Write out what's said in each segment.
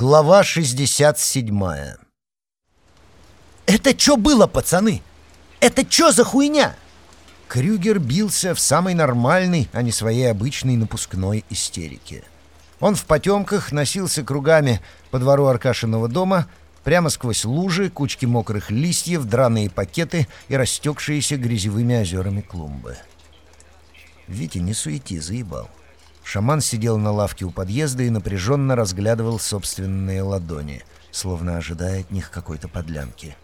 Глава 67 «Это что было, пацаны? Это что за хуйня?» Крюгер бился в самой нормальной, а не своей обычной напускной истерике. Он в потемках носился кругами по двору Аркашиного дома, прямо сквозь лужи, кучки мокрых листьев, драные пакеты и растекшиеся грязевыми озерами клумбы. «Витя, не суети, заебал». Шаман сидел на лавке у подъезда и напряженно разглядывал собственные ладони, словно ожидая от них какой-то подлянки.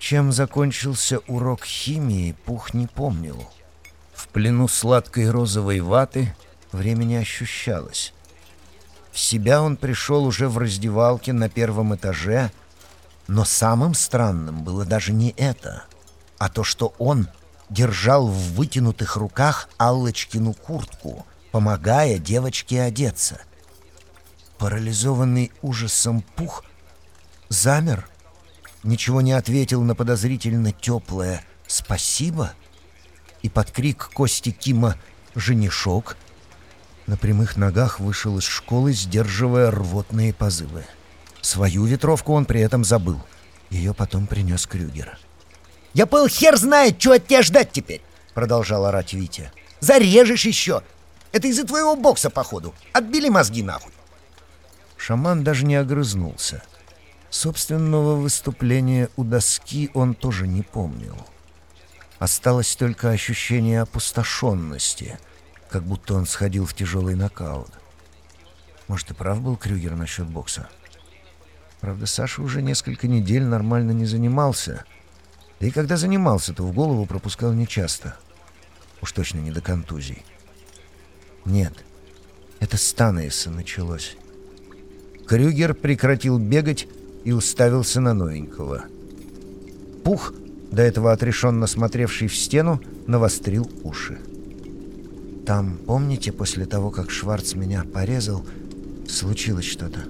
Чем закончился урок химии, Пух не помнил. В плену сладкой розовой ваты время не ощущалось. В себя он пришел уже в раздевалке на первом этаже, но самым странным было даже не это, а то, что он держал в вытянутых руках Аллочкину куртку — помогая девочке одеться. Парализованный ужасом пух замер, ничего не ответил на подозрительно теплое «спасибо» и под крик Кости Кима «женишок» на прямых ногах вышел из школы, сдерживая рвотные позывы. Свою ветровку он при этом забыл. Ее потом принес Крюгер. «Я пыл хер знает, что от тебя ждать теперь!» Продолжал орать Витя. «Зарежешь еще! Это из-за твоего бокса, походу. Отбили мозги нахуй. Шаман даже не огрызнулся. Собственного выступления у доски он тоже не помнил. Осталось только ощущение опустошенности, как будто он сходил в тяжелый нокаут. Может, и прав был Крюгер насчет бокса. Правда, Саша уже несколько недель нормально не занимался. Да и когда занимался, то в голову пропускал нечасто. Уж точно не до контузий. Нет, это с Танейса началось. Крюгер прекратил бегать и уставился на новенького. Пух, до этого отрешенно смотревший в стену, навострил уши. Там, помните, после того, как Шварц меня порезал, случилось что-то?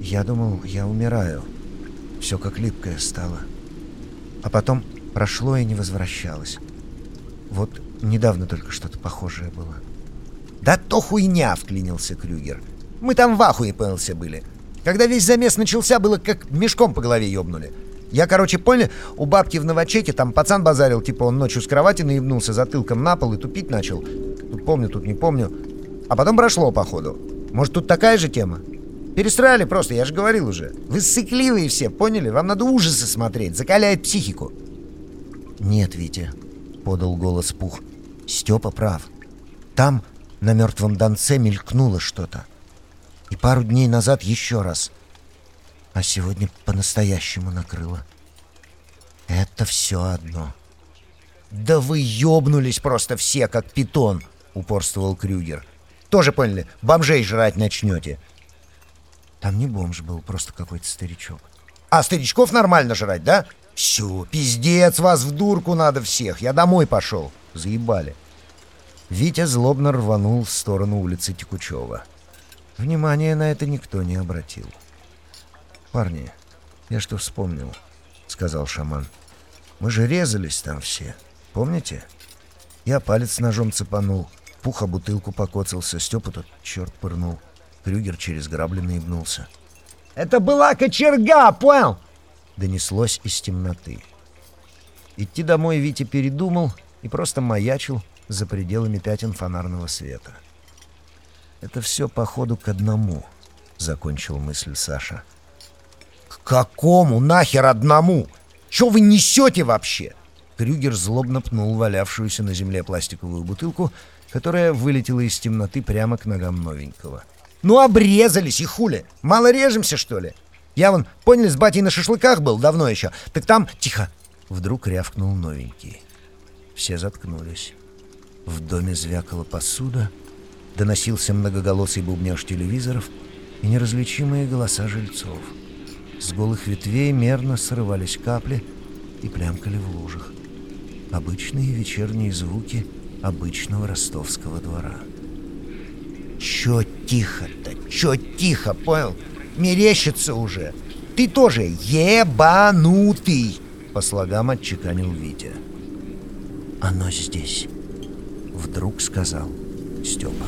Я думал, я умираю. Все как липкое стало. А потом прошло и не возвращалось. Вот недавно только что-то похожее было. — «Да то хуйня!» — вклинился Крюгер. «Мы там в ахуе, пэлся, были. Когда весь замес начался, было как мешком по голове ёбнули. Я, короче, понял, у бабки в новочеке там пацан базарил, типа он ночью с кровати наебнулся затылком на пол и тупить начал. Тут помню, тут не помню. А потом прошло, походу. Может, тут такая же тема? Перестраивали просто, я же говорил уже. Вы сыкливые все, поняли? Вам надо ужасы смотреть, закаляет психику. Нет, Витя, подал голос Пух. Степа прав. Там на мертвом Донце мелькнуло что-то. И пару дней назад еще раз. А сегодня по-настоящему накрыло. Это все одно. «Да вы ёбнулись просто все, как питон!» — упорствовал Крюгер. «Тоже поняли, бомжей жрать начнете!» Там не бомж был, просто какой-то старичок. «А старичков нормально жрать, да? Все, пиздец, вас в дурку надо всех! Я домой пошел!» Заебали. Витя злобно рванул в сторону улицы Текучева. Внимания на это никто не обратил. «Парни, я что вспомнил», — сказал шаман. «Мы же резались там все, помните? Я палец ножом цепанул, Пуха бутылку покоцался, Степа тут черт пырнул, Крюгер через грабли наебнулся». «Это была кочерга, понял?» Донеслось из темноты. Идти домой Витя передумал и просто маячил, за пределами пятен фонарного света. «Это все, походу, к одному», — закончил мысль Саша. «К какому нахер одному? Что вы несете вообще?» Крюгер злобно пнул валявшуюся на земле пластиковую бутылку, которая вылетела из темноты прямо к ногам новенького. «Ну, обрезались и хули! Мало режемся, что ли? Я вон, поняли, с батей на шашлыках был давно еще. Так там... Тихо!» Вдруг рявкнул новенький. Все заткнулись. В доме звякала посуда, доносился многоголосый бубняж телевизоров и неразличимые голоса жильцов. С голых ветвей мерно срывались капли и плямкали в лужах. Обычные вечерние звуки обычного ростовского двора. «Чё тихо-то? Чё тихо, понял? Мерещится уже! Ты тоже ебанутый!» По слогам отчеканил Витя. «Оно здесь» вдруг сказал Степа.